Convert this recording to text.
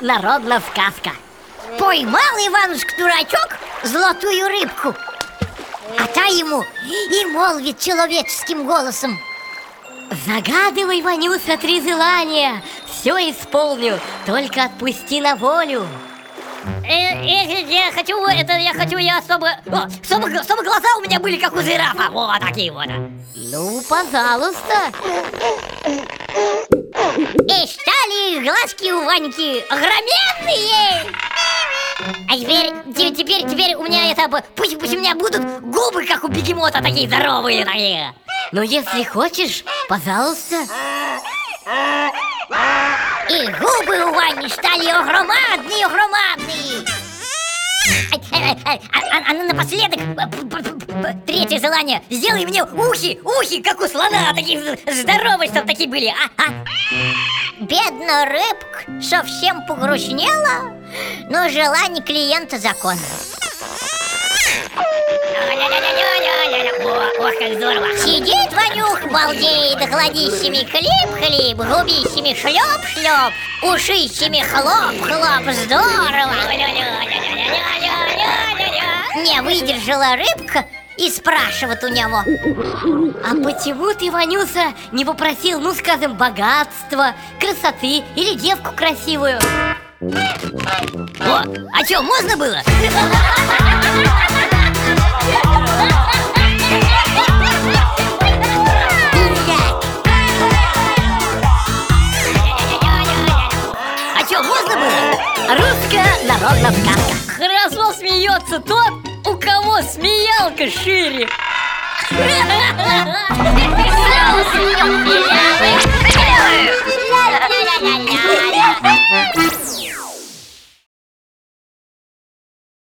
народная сказка. Поймал Иванушка-дурачок золотую рыбку А та ему и молвит человеческим голосом. Загадывай, Ванюса, три желания. Все исполню, только отпусти на волю Э, э, я хочу, это, я хочу, я чтобы, о, чтобы, чтобы глаза у меня были как у жирафа, вот такие вот. Ну, пожалуйста глазки у Ваньки огроменные. А теперь, те- теперь, теперь у меня это, пусть, пусть у меня будут губы, как у бегемота, такие здоровые такие. Ну, если хочешь, пожалуйста И губы у Вани стали огромадные, огромадные. А, а, а, а, а напоследок, третье желание, сделай мне ухи, ухи, как у слона, такие здоровые, чтобы такие были, а, а? Бедная рыбка совсем погрустнела, но желание клиента закон. Ох, как здорово! Сидит Ванюх, балдеет, гладищами хлеб-хлеб, губищами шлеп-шлеп, ушищами хлоп-хлоп, здорово! Не выдержала рыбка и спрашивает у него А почему ты, Ванюса, не попросил, ну, скажем, богатства, красоты или девку красивую? О, а что, можно было? А что, можно было? Русская народная сказка Хорошо смеется тот, смеялка шире. Ля-ля-ля-ля-ля.